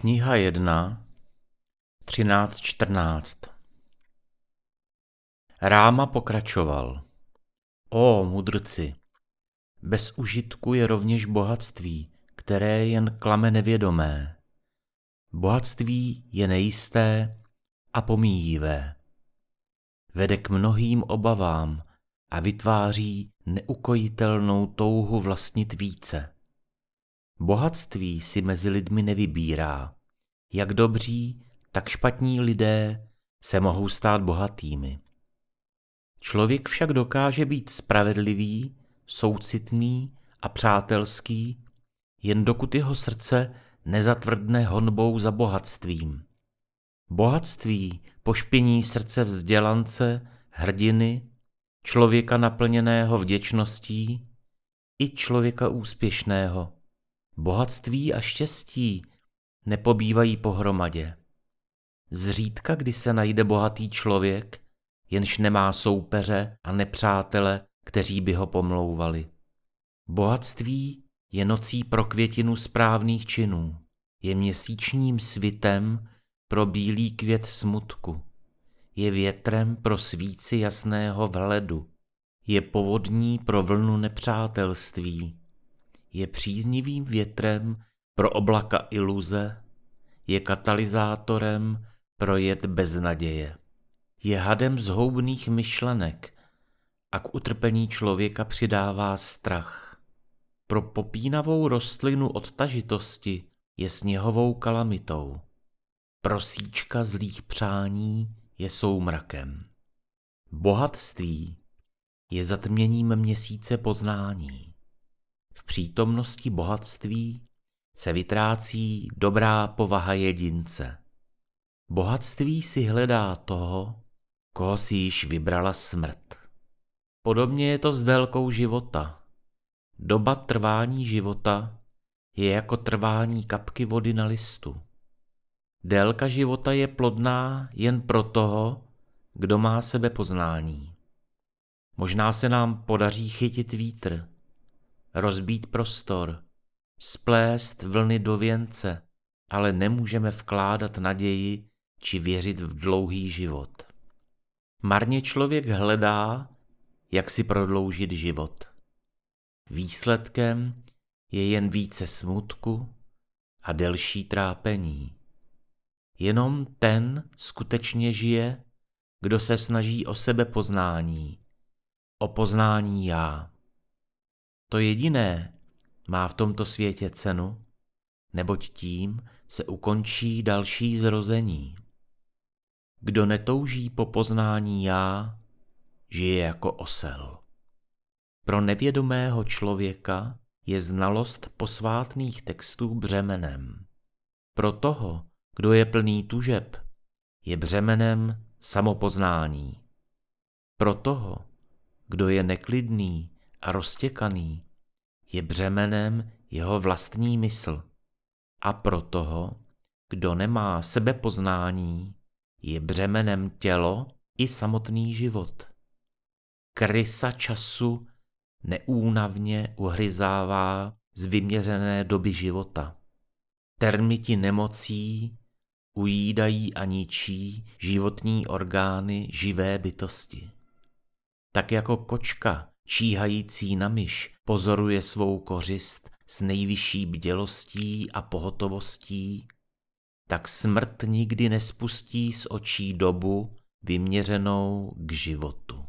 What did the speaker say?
Kniha 1, 13.14 Ráma pokračoval. O, mudrci, bez užitku je rovněž bohatství, které jen klame nevědomé. Bohatství je nejisté a pomíjivé. Vede k mnohým obavám a vytváří neukojitelnou touhu vlastnit více. Bohatství si mezi lidmi nevybírá. Jak dobří, tak špatní lidé se mohou stát bohatými. Člověk však dokáže být spravedlivý, soucitný a přátelský, jen dokud jeho srdce nezatvrdne honbou za bohatstvím. Bohatství pošpiní srdce vzdělance, hrdiny, člověka naplněného vděčností i člověka úspěšného. Bohatství a štěstí nepobývají pohromadě. Zřídka, kdy se najde bohatý člověk, jenž nemá soupeře a nepřátele, kteří by ho pomlouvali. Bohatství je nocí pro květinu správných činů, je měsíčním svitem pro bílý květ smutku, je větrem pro svíci jasného vhledu, je povodní pro vlnu nepřátelství, je příznivým větrem pro oblaka iluze, je katalyzátorem pro jed beznaděje. Je hadem zhoubných myšlenek a k utrpení člověka přidává strach. Pro popínavou rostlinu odtažitosti je sněhovou kalamitou. Prosíčka zlých přání je soumrakem. Bohatství je zatměním měsíce poznání. V přítomnosti bohatství se vytrácí dobrá povaha jedince. Bohatství si hledá toho, koho si již vybrala smrt. Podobně je to s délkou života. Doba trvání života je jako trvání kapky vody na listu. Délka života je plodná jen pro toho, kdo má sebepoznání. Možná se nám podaří chytit vítr, rozbít prostor, splést vlny do věnce, ale nemůžeme vkládat naději či věřit v dlouhý život. Marně člověk hledá, jak si prodloužit život. Výsledkem je jen více smutku a delší trápení. Jenom ten skutečně žije, kdo se snaží o sebepoznání, o poznání já. To jediné má v tomto světě cenu, neboť tím se ukončí další zrození. Kdo netouží po poznání já, žije jako osel. Pro nevědomého člověka je znalost posvátných textů břemenem. Pro toho, kdo je plný tužeb, je břemenem samopoznání. Pro toho, kdo je neklidný a roztěkaný, je břemenem jeho vlastní mysl. A pro toho, kdo nemá sebepoznání, je břemenem tělo i samotný život. Krysa času neúnavně uhryzává z vyměřené doby života. Termiti nemocí ujídají a ničí životní orgány živé bytosti. Tak jako kočka číhající na myš pozoruje svou kořist s nejvyšší bdělostí a pohotovostí, tak smrt nikdy nespustí z očí dobu vyměřenou k životu.